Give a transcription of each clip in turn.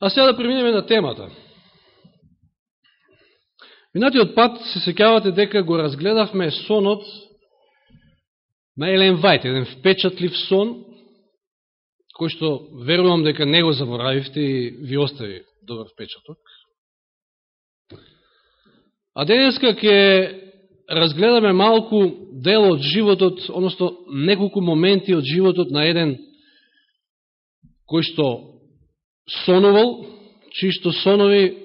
А сега да преминеме на темата. Минатиот пат се секјавате дека го разгледавме сонот на Елен Вајт, еден впечатлив сон, кој што верувам дека не го заборавивте и ви остави добар впечаток. А денеска ќе разгледаме малку дел од животот, односно неколку моменти од животот на еден кој што сонувал, што сонови,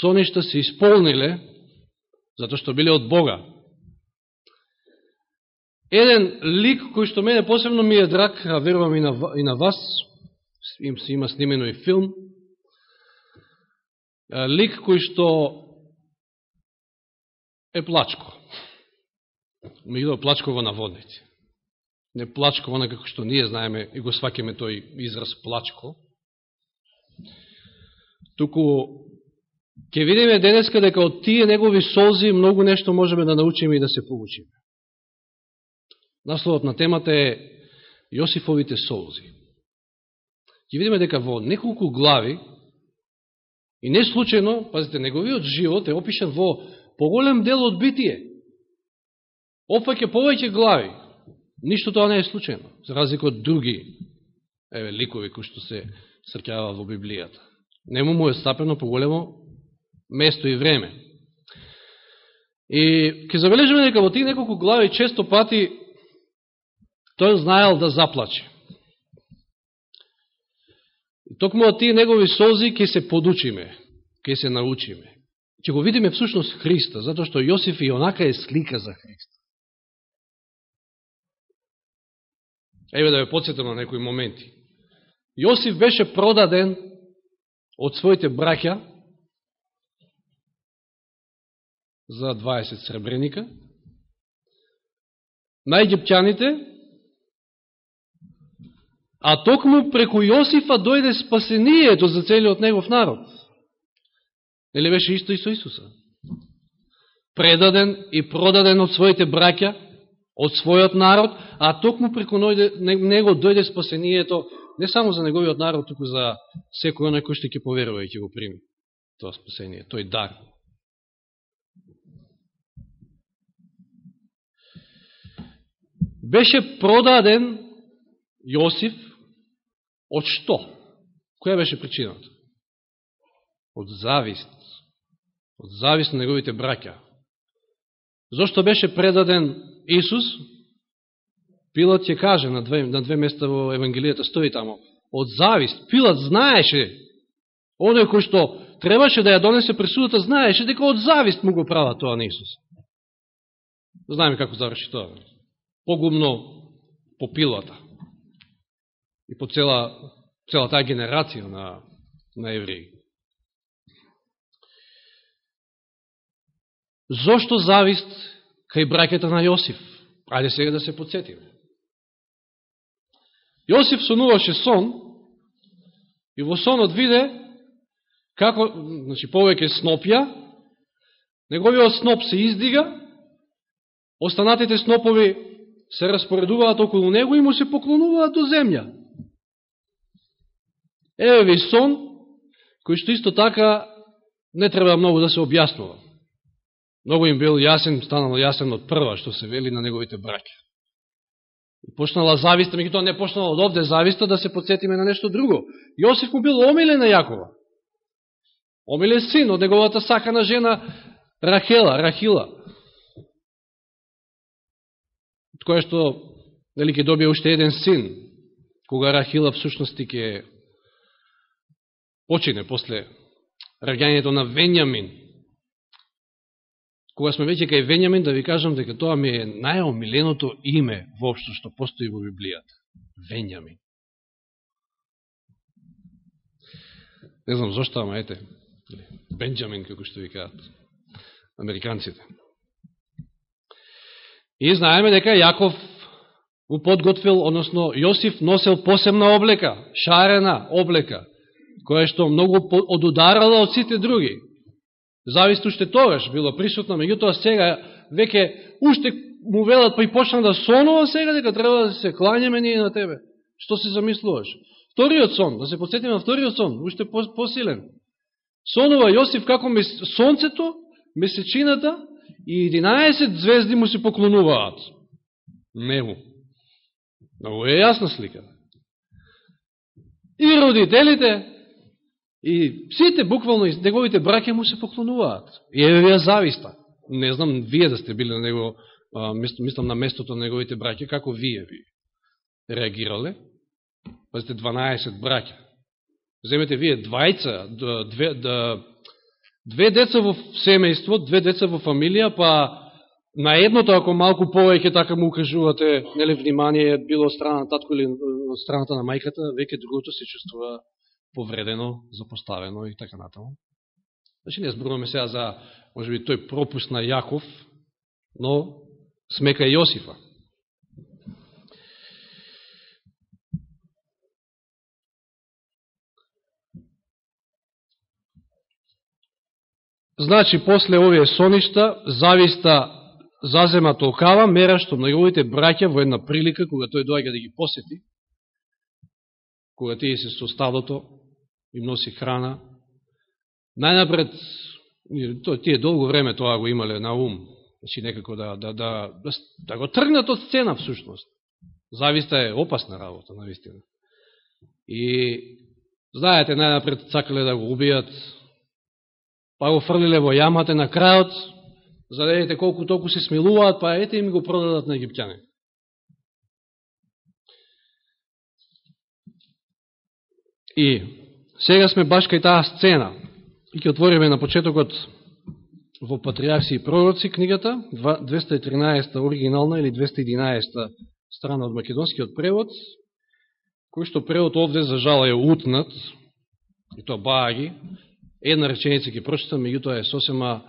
соништа се исполниле, затоа што биле од Бога. Еден лик кој што мене посебно ми е драг, а верувам и на, и на вас, им се има снимено и филм, лик кој што е плачко. Меѓутоа плачко во наводници. Не плачко на како што ние знаеме и го свакеме тој израз плачко. Туку ќе видиме денеска дека од тие негови солзи многу нешто можеме да научиме и да се получиме. Насловот на темата е Јосифовите солзи. Ќе видиме дека во неколку глави, и не случайно, пазите, неговиот живот е опишен во поголем дел од битие. Опаќе повеќе глави. Ништо тоа не е случайно, за разлика од други еве, ликови кои што се сркјава во Библијата. Нему му е стапено поголемо место и време. И ќе забележиме дека во тие неколку глави често пати тој знаел да заплаче. И токму од тие негови сози ќе се подучиме, ќе се научиме. Ќе го видиме всушност Христа, затоа што Јосиф и онака е слика за Христа. Еве да ве подсетам на некои моменти. Јосиф беше продаден од своите браќа за 20 сребреника на египтјаните А токму преку Јосифа дојде спасението за целиот негов народ. Нели беше исто и со Исуса? Предаден и продаден од своите браќа, од својот народ, а токму преку него дојде спасението не само за неговиот народ, туку за секој оној кој што ќе поверува и ќе го прими тоа спасение, тој дар. Беше продаден Јосиф Од што? Која беше причината? Од завист. Од завист на неговите браќа. Зошто беше предаден Исус? Пилат ќе каже на две, на две места во Евангелијата, стои тамо. Од завист. Пилат знаеше, оној кој што требаше да ја донесе пресудата, знаеше дека од завист му го права тоа на Исус. Знаеме како заврши тоа. Погумно по Пилата и по цела, цела таа генерација на, на евреи. Зошто завист кај бракета на Јосиф? Ајде сега да се подсетиме. Јосиф сонуваше сон и во сонот виде како, значи, повеќе снопја, неговиот сноп се издига, останатите снопови се распоредуваат околу него и му се поклонуваат до земја. Еве ви сон, кој што исто така не треба многу да се објаснува. Многу им бил јасен, станало јасен од прва што се вели на неговите и Почнала зависта, меѓу тоа не почнала од овде зависта, да се подсетиме на нешто друго. Јосиф му бил омилен на Јакова. Омилен син од неговата сакана жена Рахела, Рахила. Која што, нели, ќе добие уште еден син, кога Рахила всушности ќе почине после раѓањето на Венјамин. Кога сме веќе кај Венјамин, да ви кажам дека тоа ми е најомиленото име воопшто што постои во Библијата. Венјамин. Не знам зашто, ама ете, Бенджамин, како што ви кажат американците. И знаеме дека Јаков му подготвил, односно Јосиф носел посебна облека, шарена облека, која што многу одударала од сите други. Завист уште тогаш било присутно, меѓутоа сега веќе уште му велат па и почна да сонува сега дека треба да се кланяме ние на тебе. Што се замислуваш? Вториот сон, да се подсетиме на вториот сон, уште посилен. Сонува Јосиф како мес... сонцето, месечината и 11 звезди му се поклонуваат. Нему. Много е јасна слика. И родителите, и сите, буквално, неговите браке му се поклонуваат. И еве вија зависта. Не знам, вие да сте били на него, мислам на местото на неговите браке, како вие ви реагирале. Пазите, 12 браке. Земете вие двајца, да, две, да, две деца во семејство, две деца во фамилија, па на едното, ако малку повеќе така му укажувате, нели, внимание, било од страна на татко или од страната на мајката, веќе другото се чувствува повредено, запоставено и така натаму. Значи, не зборуваме сега за, може би, тој пропуст на Јаков, но смека и Јосифа. Значи, после овие соништа, зависта зазема толкава мера што многовите браќа во една прилика, кога тој доаѓа да ги посети, кога тие се со стадото, им носи храна, најнапред, тие долго време тоа го имале на ум, значи некако да, да, да, да, да го тргнат од сцена всушност. Зависта е опасна работа, навистина. И знаете, најнапред сакале да го убијат, па го фрлиле во јамата на крајот, за да видите колку толку се смилуваат, па ете им го продадат на египтјани. И сега сме баш кај таа сцена. И ќе отвориме на почетокот во Патриарси и пророци книгата, 213 оригинална или 211 страна од македонскиот превод, кој што превод овде за жал е утнат, и тоа баги, една реченица ќе прочитам, меѓутоа е сосема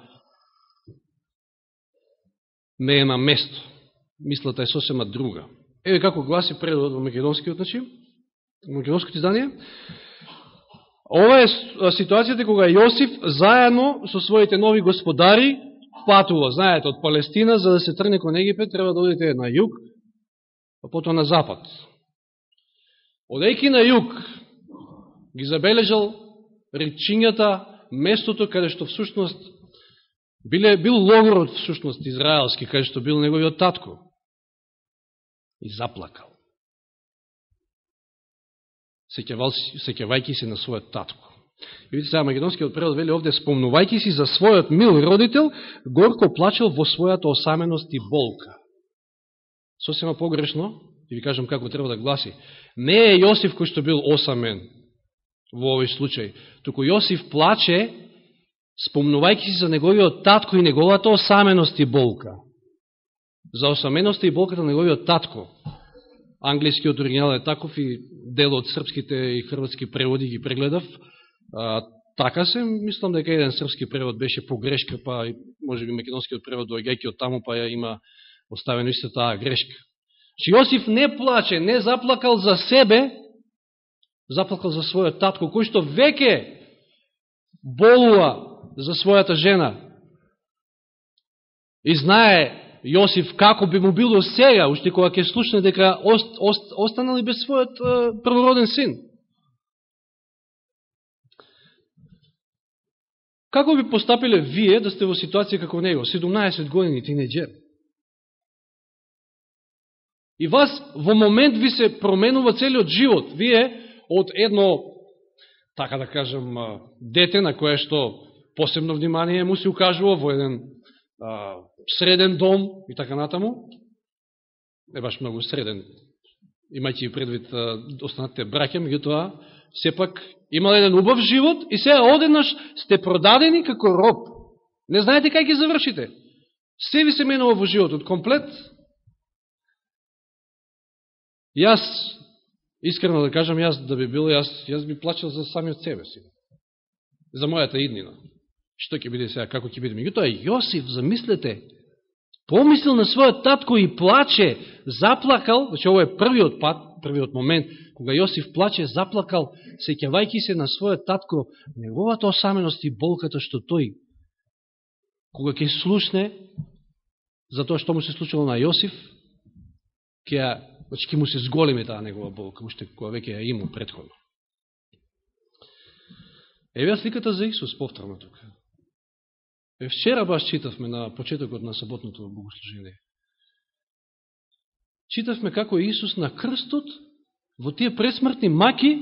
не е на место. Мислата е сосема друга. Еве како гласи превод во македонскиот, значи, македонското издание. Ова е ситуацијата кога Јосиф заедно со своите нови господари патува, знаете, од Палестина, за да се трне кон Египет, треба да одите на југ, а потоа на запад. Одејки на југ, ги забележал речињата, местото каде што всушност биле, бил логорот всушност израелски, каде што бил неговиот татко. И заплакал сеќавајќи се на својот татко. И видите сега, македонскиот превод вели овде, спомнувајки си за својот мил родител, горко плачел во својата осаменост и болка. Сосема погрешно, и ви кажам како треба да гласи, не е Јосиф кој што бил осамен во овој случај, туку Јосиф плаче спомнувајќи си за неговиот татко и неговата осаменост и болка. За осаменоста и болката на неговиот татко. Англискиот оригинал е таков и дел од српските и хрватски преводи ги прегледав. А, така се, мислам дека еден српски превод беше погрешка, па може би македонскиот превод дојгајќи од таму, па ја има оставено исто таа грешка. Че Јосиф не плаче, не заплакал за себе, заплакал за својот татко, кој што веќе болува за својата жена. И знае Јосиф како би му било сега, уште кога ќе слушне дека ост, ост, останали без својот е, првороден син. Како би постапиле вие да сте во ситуација како него, 17 години тинеджер? И вас во момент ви се променува целиот живот. Вие од едно, така да кажем, дете на кое што посебно внимание му се укажува во еден а, среден дом и така натаму. Не баш многу среден, имајќи предвид останатите браќа, меѓутоа, сепак имал еден убав живот и сега одеднаш сте продадени како роб. Не знаете кај ќе завршите. Се ви се менува во животот, комплет. Јас, искрено да кажам, јас да би бил, јас, јас би плачал за самиот себе си. За мојата иднина што ќе биде сега, како ќе биде. Меѓутоа, Јосиф, замислете, помислил на својот татко и плаче, заплакал, значи ово е првиот пат, првиот момент, кога Јосиф плаче, заплакал, сеќавајки се на својот татко, неговата осаменост и болката што тој, кога ќе слушне за тоа што му се случило на Јосиф, ќе Значи, ќе му се зголеми таа негова болка, уште која веќе ја иму предходно. Еве сликата за Исус повторно тука. Е, вчера баш читавме на почетокот на саботното богослужение. Читавме како Исус на крстот, во тие пресмртни маки,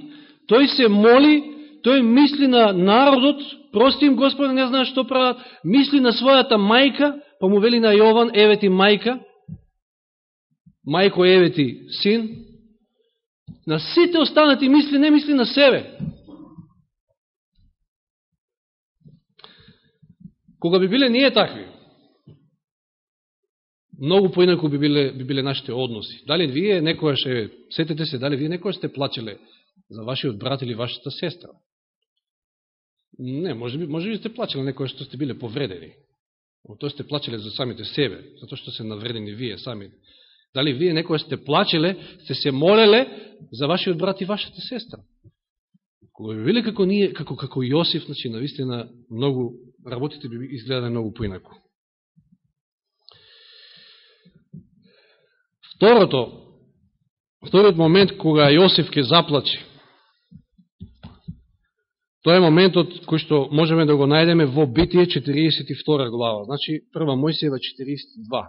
тој се моли, тој мисли на народот, прости им Господи, не знаеш што прават, мисли на својата мајка, па му вели на Јован, еве ти мајка, мајко еве ти син, на сите останати мисли, не мисли на себе. Кога би биле ние такви, многу поинаку би биле, би биле нашите односи. Дали вие некојаш, е, сетете се, дали вие некојаш сте плачеле за вашиот брат или вашата сестра? Не, може би, може би сте плачеле некојаш што сте биле повредени. Но тоа сте плачеле за самите себе, затоа што се навредени вие сами. Дали вие некојаш сте плачеле, сте се молеле за вашиот брат и вашата сестра? Кога би биле како ние, како, како Јосиф, значи, навистина, многу, работите би изгледале многу поинако. Второто, вториот момент кога Јосиф ќе заплачи, тоа е моментот кој што можеме да го најдеме во Битие 42 глава, значи прва Мојсиева 42.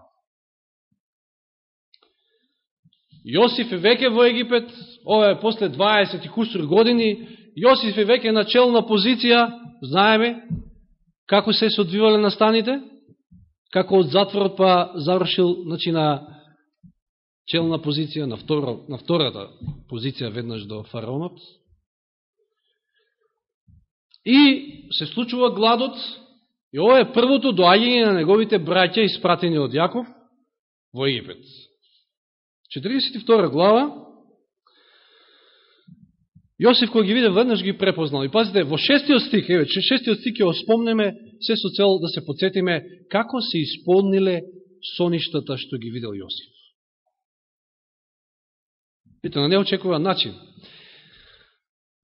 Јосиф е веќе во Египет, ова е после 20 и кусур години, Јосиф е веќе на челна позиција, знаеме како се се одвивале настаните, како од затворот па завршил значи, на челна позиција, на, втора, на втората позиција веднаш до фараонот. И се случува гладот, и ова е првото доаѓање на неговите браќа испратени од Јаков во Египет. 42 глава, Јосиф кој ги виде веднаш ги препознал. И пазите, во шестиот стих, еве, шестиот стих ќе оспомнеме се со цел да се подсетиме како се исполниле соништата што ги видел Јосиф. Пите, на неочекуван начин.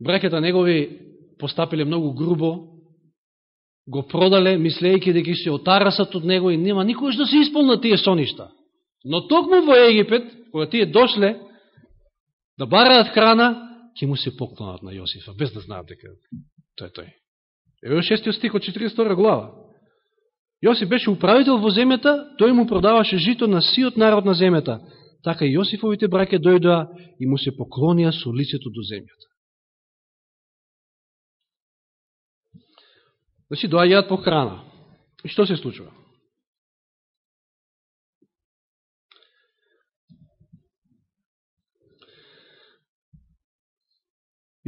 Бракета негови постапиле многу грубо, го продале, мислејќи дека се отарасат од него и нема никој да се исполнат тие соништа. Но токму во Египет, кога тие дошле да бараат храна, ќе му се поклонат на Јосифа, без да знаат дека тој е тој. Еве шестиот стих од 42 глава. Јосиф беше управител во земјата, тој му продаваше жито на сиот народ на земјата. Така и Јосифовите браке дојдоа и му се поклонија со лицето до земјата. Значи, доаѓаат по храна. И што се случува?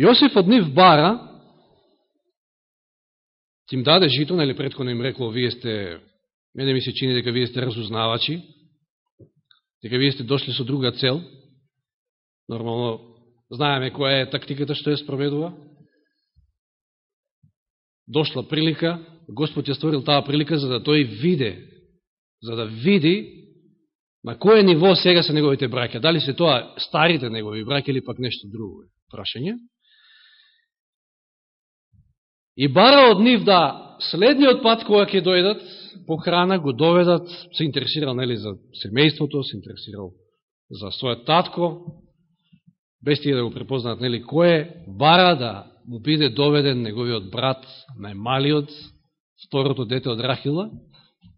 Јосиф од нив бара, ќе им даде жито, нели предходно им рекло, вие сте, мене ми се чини дека вие сте разузнавачи, дека вие сте дошли со друга цел. Нормално, знаеме која е тактиката што ја спроведува. Дошла прилика, Господ ја створил таа прилика за да тој виде, за да види на кој ниво сега се неговите браќа. Дали се тоа старите негови браќа или пак нешто друго прашање. И бара од нив да следниот пат кога ќе дојдат по храна, го доведат, се интересирал нели, за семејството, се интересирал за својот татко, без тие да го препознаат нели, кој е, бара да му биде доведен неговиот брат, најмалиот, второто дете од Рахила,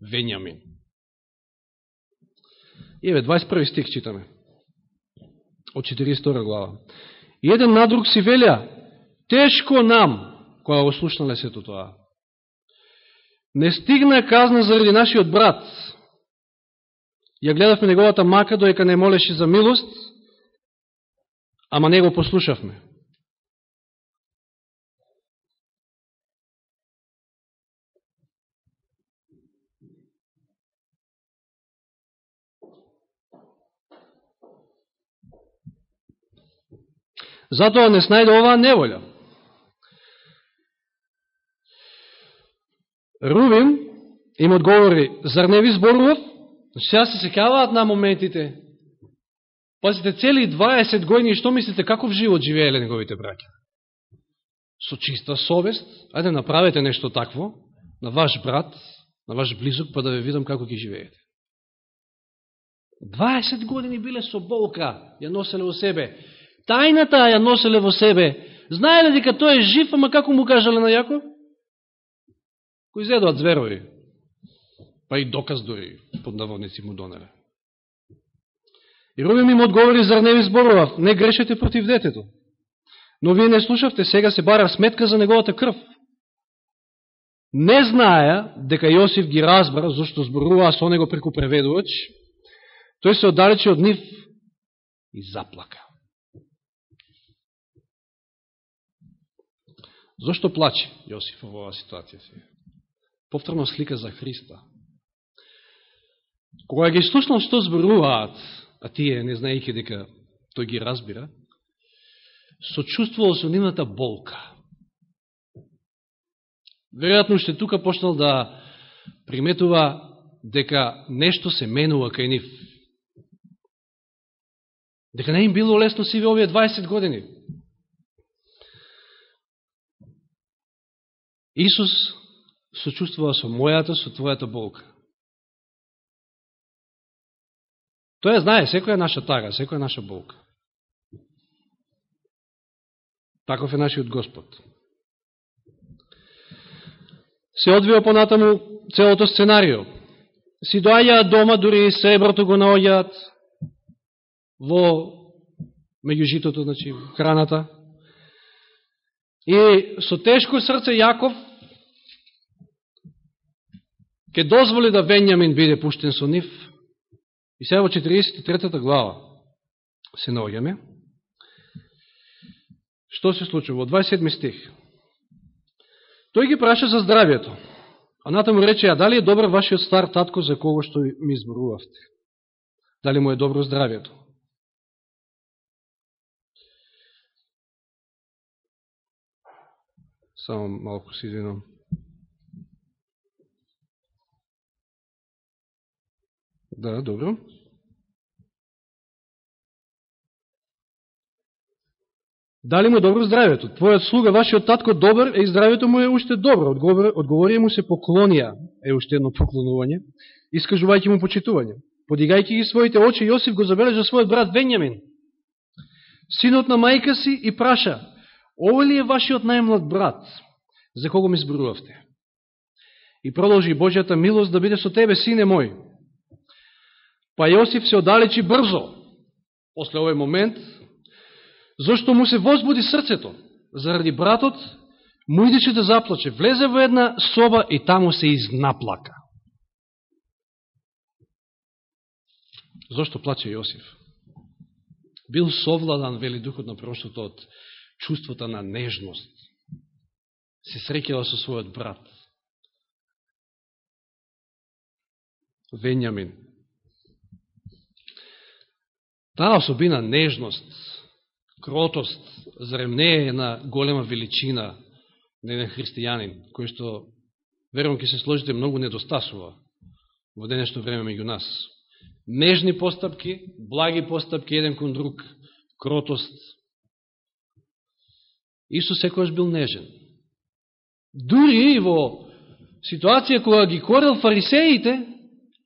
Венјамин. И еве, 21 стих читаме, од 42 глава. И еден на друг си велја, тешко нам, која го слушнале сето тоа. Не стигна казна заради нашиот брат. Ја гледавме неговата мака, доека не молеше за милост, ама не го послушавме. Затоа не снајде оваа неволја. Рувим им одговори, зар не ви зборував? Значи, сега се секаваат на моментите. Пазите, цели 20 години, што мислите, каков живот живееле неговите браќа? Со чиста совест, ајде направете нешто такво на ваш брат, на ваш близок, па да ве видам како ги живеете. 20 години биле со болка, ја носеле во себе. Тајната ја носеле во себе. Знаеле дека тој е жив, ама како му кажале на Јаков? Кој зедоат зверови. Па и доказ дори под наводници му донеле. И Рубим им одговори, зар не ви зборував, не грешете против детето. Но вие не слушавте, сега се бара сметка за неговата крв. Не знаја дека Јосиф ги разбра, зашто зборуваа со него преку преведувач, тој се оддалече од нив и заплака. Зошто плаче Јосиф во оваа ситуација сега? Повторно слика за Христа. Кога ги слушнал што зборуваат, а тие, не знаејќи дека тој ги разбира, сочувствувал со нивната болка. Веројатно уште тука почнал да приметува дека нешто се менува кај нив. Дека не им било лесно сиве овие 20 години. Исус сочувствува со мојата, со твојата болка. Тој знае, секоја наша тага, секоја наша болка. Таков е нашиот Господ. Се одвива понатаму целото сценарио. Си доаѓаат дома, дури и среброто го наоѓаат во меѓу житото, значи, храната. И со тешко срце Јаков ќе дозволи да Венјамин биде пуштен со нив. И сега во 43 глава се наоѓаме. Што се случува? Во 27 стих. Тој ги праша за здравието. А натаму рече, а дали е добро вашиот стар татко за кого што ми изборувавте? Дали му е добро здравието? Само малко си извинам. Да, добро. Дали му добро здравето? Твојот слуга, вашиот татко, добар, е и здравето му е уште добро. Одговори, одговори му се поклонија, е уште едно поклонување, искажувајќи му почитување. Подигајќи ги своите очи, Јосиф го забележа својот брат Венјамин, синот на мајка си, и праша, ово ли е вашиот најмлад брат, за кого ми зборувавте? И продолжи Божјата милост да биде со тебе, сине мој. Па Јосиф се одалечи брзо. После овој момент, зашто му се возбуди срцето, заради братот, му идеше да заплаче. Влезе во една соба и таму се изнаплака. Зошто плаче Јосиф? Бил совладан, вели духот на прошлото, од чувството на нежност. Се срекила со својот брат. Венјамин. Таа особина нежност, кротост, зарем не е една голема величина на еден христијанин, кој што, верувам, ќе се сложите, многу недостасува во денешно време меѓу нас. Нежни постапки, благи постапки, еден кон друг, кротост. Исус секојаш бил нежен. Дури и во ситуација која ги корел фарисеите,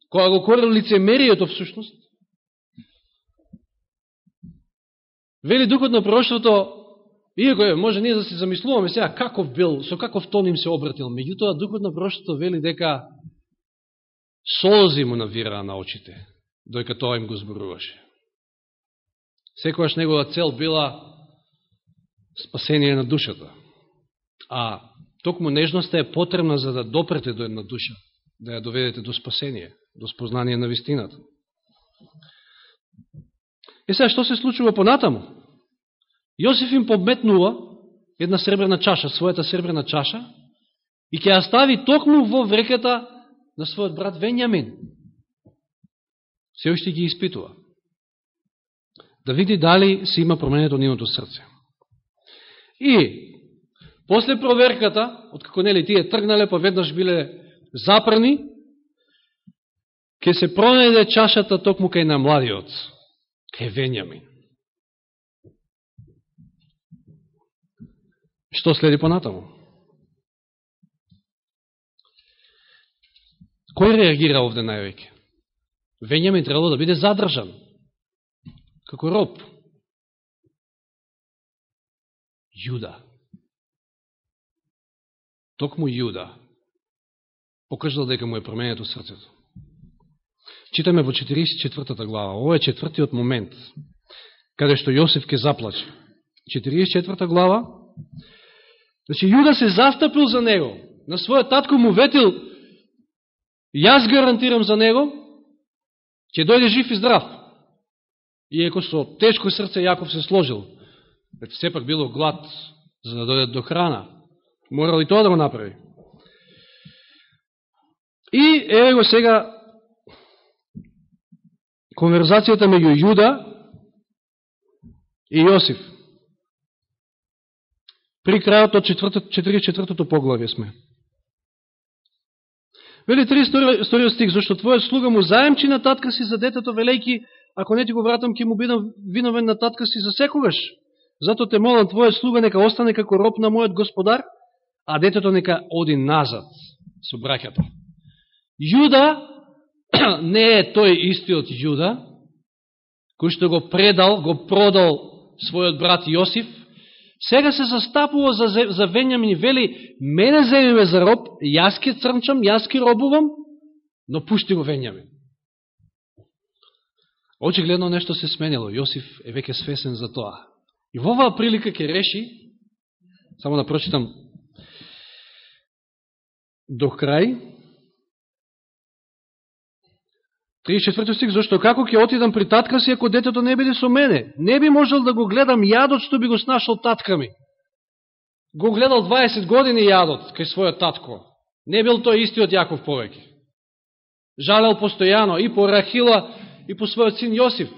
која го корел лицемерието всушност, Вели духот на пророќството, иако е, може ние да се замислуваме сега каков бил, со каков тон им се обратил, меѓутоа духот на пророќството вели дека солзи му навираа на очите, дојка тоа им го зборуваше. Секојаш негова цел била спасение на душата. А токму нежноста е потребна за да допрете до една душа, да ја доведете до спасение, до спознание на вистината. Е сега, што се случува понатаму? Јосиф им подметнува една сребрена чаша, својата сребрена чаша, и ќе ја стави токму во вреката на својот брат Венјамин. Се уште ги испитува. Да види дали се има променето нивното срце. И, после проверката, откако нели тие тргнале, па веднаш биле запрани, ќе се пронеде чашата токму кај на младиот кај Венјамин. Што следи понатаму? Кој реагира овде највеќе? Венјамин требало да биде задржан, како роб. Јуда. Токму Јуда покажал дека му е променето срцето. Читаме во 44 глава. Ово е четвртиот момент, каде што Јосиф ке заплаче. 44 глава. Значи, Јуда се застапил за него. На својот татко му ветил, јас гарантирам за него, ќе дојде жив и здрав. Иеко со тешко срце Јаков се сложил. Сепак било глад за да дојде до храна. Морал и тоа да го направи. И еве го сега конверзацијата меѓу Јуда и Јосиф. При крајот од 44-то поглавје сме. Вели 32 стих, зашто твојот слуга му заемчи на татка си за детето, велејки, ако не ти го вратам, ќе му бидам виновен на татка си за секогаш. Зато те молам, твојот слуга нека остане како роб на мојот господар, а детето нека оди назад со браќата. Јуда не е тој истиот Јуда, кој што го предал, го продал својот брат Јосиф, сега се застапува за, за Венјамин и вели, мене земеме за роб, јас ке црнчам, јас ке робувам, но пушти го Венјамин. Очигледно нешто се сменило, Јосиф е веќе свесен за тоа. И во оваа прилика ќе реши, само да прочитам до крај, 34 стих, зашто како ќе отидам при татка си ако детето не биде со мене? Не би можел да го гледам јадот што би го снашал татка ми. Го гледал 20 години јадот кај својот татко. Не бил тој истиот Јаков повеќе. Жалел постојано и по Рахила и по својот син Јосиф.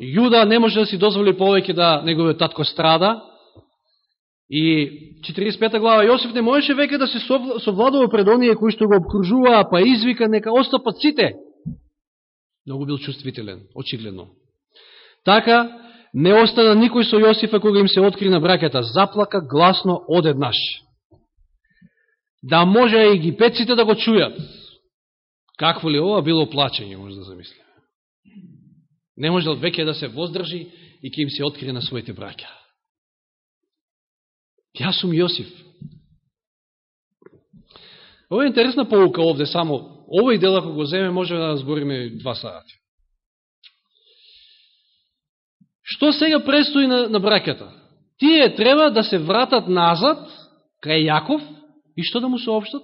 Јуда не може да си дозволи повеќе да неговиот татко страда, И 45 глава Јосиф не можеше веќе да се совладува пред оние кои што го обкружуваа, па извика нека остапат сите. Многу бил чувствителен, очигледно. Така, не остана никој со Јосифа кога им се откри на бракета. Заплака гласно одеднаш. Да може и египетците да го чујат. Какво ли ова било плачење, може да замислиме. Не можел веќе да се воздржи и ке им се откри на своите браќа. Јас сум Јосиф. Ова е интересна полука овде, само овој дел ако го земе, може да разбориме два сати. Што сега престои на, на браката? Тие треба да се вратат назад кај Јаков и што да му сообщат?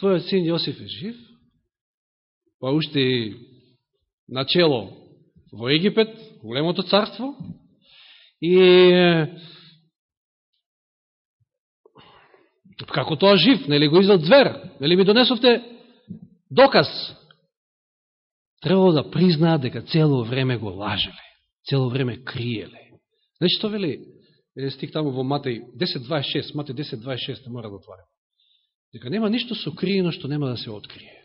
Твојот син Јосиф е жив, па уште и начело во Египет, големото царство, И како тоа жив, нели го издал звер, нели ми донесовте доказ. Требало да признаат дека цело време го лажеле, цело време криеле. Значи, што вели, е стих таму во Матеј 10.26, Матеј 10.26, не мора да отварям. Дека нема ништо сокриено што нема да се открие.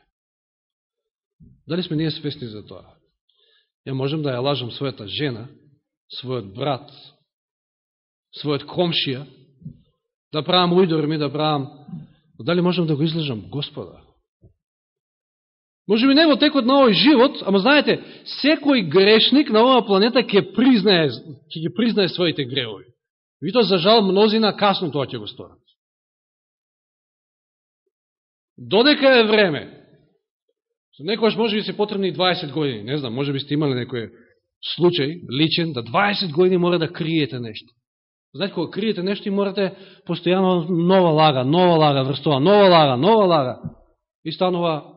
Дали сме ние свесни за тоа? Ја можем да ја лажам својата жена, својот брат, својот комшија, да правам ујдорми, да правам... Дали можам да го излежам? Господа. Може би не во текот на овој живот, ама знаете, секој грешник на оваа планета ќе признае, ќе ги признае своите гревови. Ви тоа за жал мнозина касно тоа ќе го сторат. Додека е време, некојаш може би се потребни 20 години, не знам, може би сте имали некој случај, личен, да 20 години мора да криете нешто. Знаете, кога криете нешто и морате постојано нова лага, нова лага врстова, нова лага, нова лага. И станува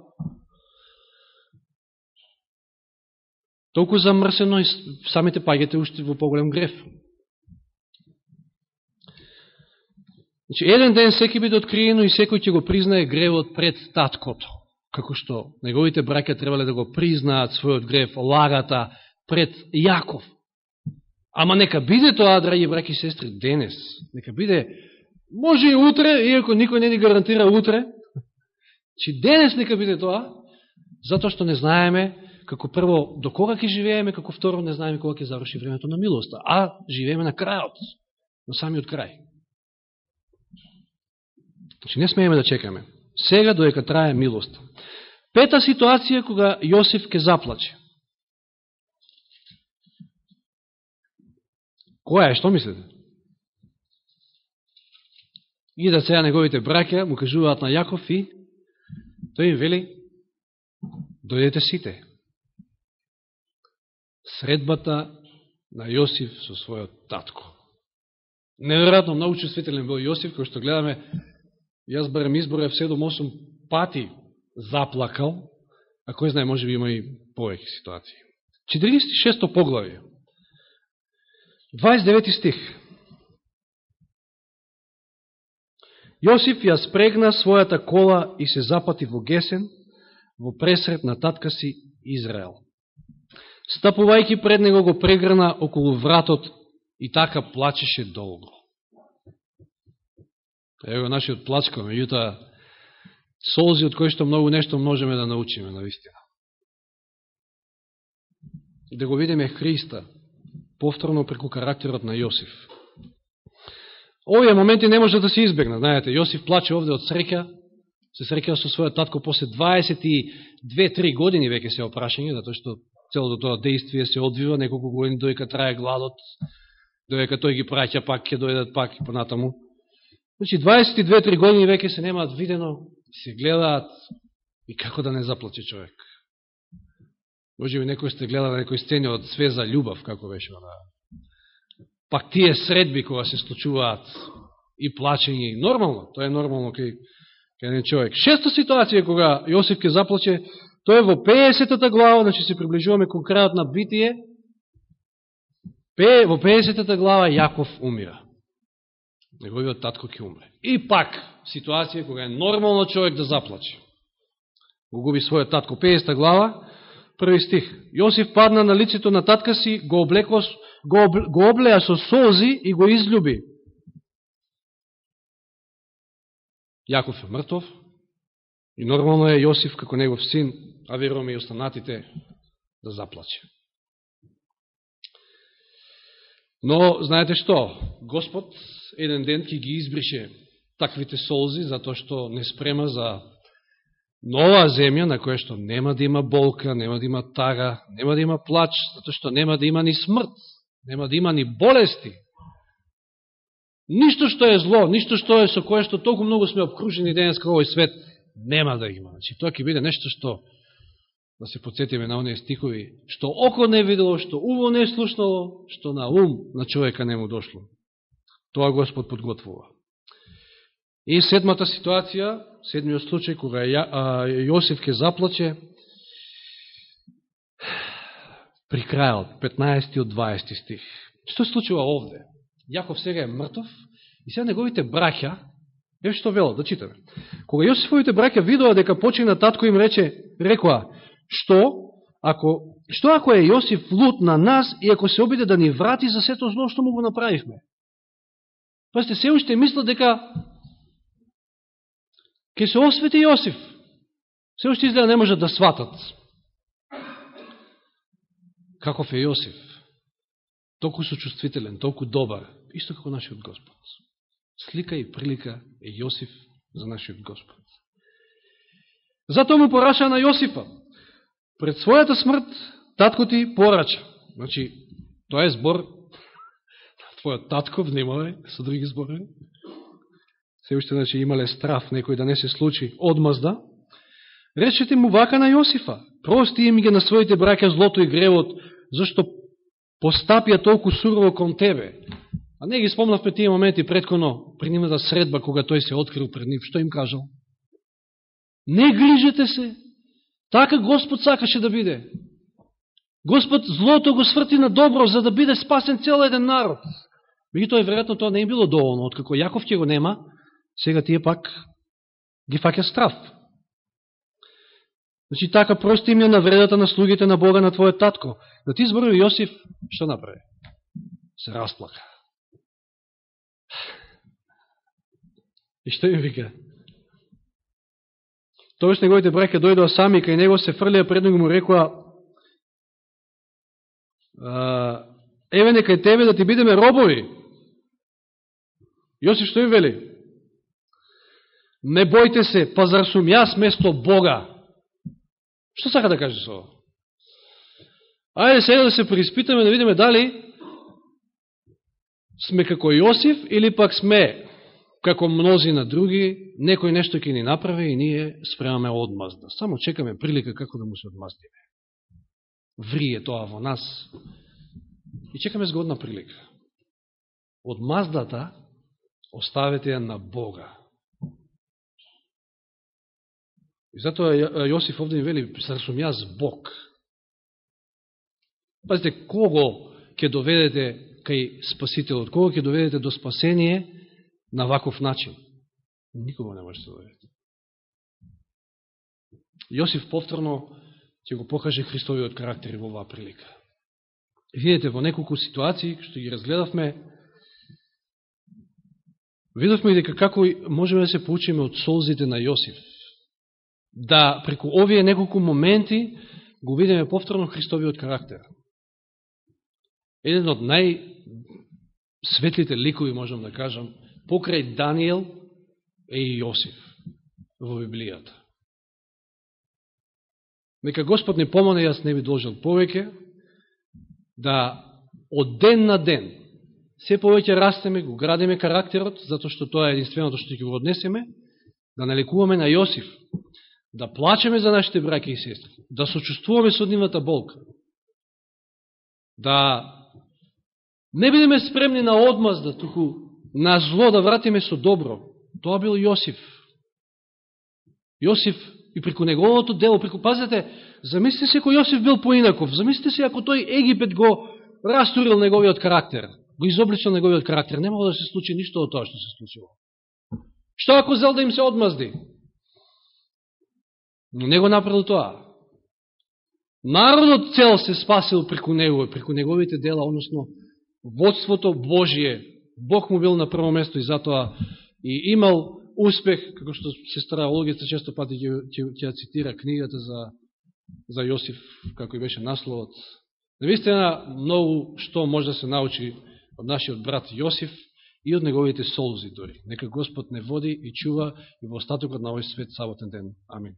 толку замрсено и самите паѓате уште во поголем греф. Значи, еден ден секи биде откриено и секој ќе го признае гревот пред таткото. Како што неговите браќа требале да го признаат својот грев, лагата, пред Јаков. Ама нека биде тоа, драги браки и сестри, денес. Нека биде, може и утре, иако никој не ни гарантира утре, че денес нека биде тоа, затоа што не знаеме како прво до кога ќе живееме, како второ не знаеме кога ќе заврши времето на милоста, а живееме на крајот, на самиот крај. Значи не смееме да чекаме. Сега доека трае милост. Пета ситуација кога Јосиф ке заплаче. Која е, што мислите? И да сега неговите браќа му кажуваат на Јаков и тој им вели дојдете сите. Средбата на Јосиф со својот татко. Неверојатно многу чувствителен бил Јосиф, кој што гледаме, јас барем изборев 7-8 пати заплакал, а кој знае, може би има и повеќе ситуации. 46 поглавие. 29 стих. Јосиф ја спрегна својата кола и се запати во Гесен, во пресред на татка си Израел. Стапувајќи пред него го преграна околу вратот и така плачеше долго. Ево нашиот плачко, меѓутоа солзи од кои што многу нешто можеме да научиме на вистина. Да го видиме Христа, повторно преку карактерот на Јосиф. Овие моменти не може да се избегна. Знаете, Јосиф плаче овде од среќа, се среќа со својот татко после 22-3 години веќе се опрашање, затоа што целото тоа действие се одвива неколку години доека трае гладот, доека тој ги праќа пак, ќе дојдат пак и понатаму. Значи, 22-3 години веќе се немаат видено, се гледаат и како да не заплаче човек. Може би некој сте гледали некој сцени од Свеза Љубав, како беше она. Пак тие средби кога се случуваат и плачење, нормално, тоа е нормално кај, кај еден човек. Шеста ситуација кога Јосиф ке заплаче, тоа е во 50-та глава, значи се приближуваме кон крајот на битие, во 50-та глава Јаков умира. Неговиот татко ќе умре. И пак, ситуација кога е нормално човек да заплаче. Го губи својот татко. 50 глава, први стих. Јосиф падна на лицето на татка си, го, облеко, го, го облеа со солзи и го излюби. Јаков е мртов и нормално е Јосиф како негов син, а веруваме и останатите, да заплаче. Но, знаете што? Господ еден ден ќе ги избрише таквите солзи, затоа што не спрема за нова земја на која што нема да има болка, нема да има тага, нема да има плач, затоа што нема да има ни смрт, нема да има ни болести. Ништо што е зло, ништо што е со кое што толку многу сме обкружени денес кај овој свет, нема да има. Значи, тоа ќе биде нешто што да се подсетиме на оние стихови, што око не видело, што уво не слушнало, што на ум на човека не му дошло. Тоа Господ подготвува. И седмата ситуација, седмиот случај, кога Јосиф ке заплаче, при крајот, 15 од 20 стих. Што се случува овде? Јаков сега е мртов и сега неговите браќа, е што вело, да читаме. Кога Јосифовите браќа видоа дека почина татко им рече, рекоа, што ако, што ако е Јосиф лут на нас и ако се обиде да ни врати за сето зло што му го направивме? Пасте, се уште мислат дека Ке се освети Јосиф. Се уште изгледа не можат да сватат. Каков е Јосиф? Толку сочувствителен, толку добар, исто како нашиот Господ. Слика и прилика е Јосиф за нашиот Господ. Затоа му пораша на Јосифа. Пред својата смрт, татко ти порача. Значи, тоа е збор твојот татко, внимавај, со други зборови, се уште значи, имале страф некој да не се случи одмазда, речете му вака на Јосифа, прости им ги на своите браќа злото и гревот, зашто постапија толку сурово кон тебе. А не ги спомнавме тие моменти предконо, при нивната средба, кога тој се открил пред нив, што им кажал? Не грижете се, така Господ сакаше да биде. Господ злото го сврти на добро, за да биде спасен цел еден народ. Меѓутоа, веројатно, тоа не е било доволно. Откако Јаков ќе го нема, сега тие пак ги фаќа страф. Значи, така прости им на навредата на слугите на Бога на твојот татко. На ти зборови Јосиф, што направи? Се расплака. И што им вика? Тоа неговите браке дојдоа сами кај него, се фрлија пред него му рекоа еве некај тебе да ти бидеме робови. Јосиф што им вели? Не бојте се, па зар сум јас место Бога? Што сака да каже со ово? Ајде сега да се преиспитаме, да видиме дали сме како Јосиф или пак сме како мнози на други, некој нешто ќе ни направи и ние спремаме одмазда. Само чекаме прилика како да му се одмаздиме. Врие тоа во нас и чекаме згодна прилика. Одмаздата оставете ја на Бога. И затоа Јосиф овде ни вели, сар сум јас Бог. Пазите, кого ќе доведете кај Спасителот, кого ќе доведете до спасение на ваков начин? Никого не можете да доведете. Јосиф повторно ќе го покаже Христовиот карактер во оваа прилика. Видете во неколку ситуации, што ги разгледавме, видовме дека како можеме да се поучиме од солзите на Јосиф. Да преку овие неколку моменти го видиме повторно Христовиот карактер. Еден од најсветлите ликови, можем да кажам, покрај Данијел е и Јосиф во Библијата. Нека Господ не помоне, јас не би должил повеќе, да од ден на ден се повеќе растеме, го градиме карактерот, затоа што тоа е единственото што ќе го однесеме, да налекуваме на Јосиф, да плачеме за нашите браки и сестри, да сочувствуваме со нивната болка, да не бидеме спремни на одмазда, туку на зло да вратиме со добро. Тоа бил Јосиф. Јосиф и преку неговото дело, преку, пазете, замислите се ако Јосиф бил поинаков, замислите се ако тој Египет го растурил неговиот карактер, го изобличил неговиот карактер, немало да се случи ништо од тоа што се случило. Што ако зел да им се одмазди? Но не го направил тоа. Народот цел се спасил преку него, преку неговите дела, односно водството Божие. Бог му бил на прво место и затоа и имал успех, како што се стара често пати ќе ја цитира книгата за, за Јосиф, како и беше насловот. Навистина, многу што може да се научи од нашиот брат Јосиф и од неговите солзи дори. Нека Господ не води и чува и во остатокот на овој свет саботен ден. Амин.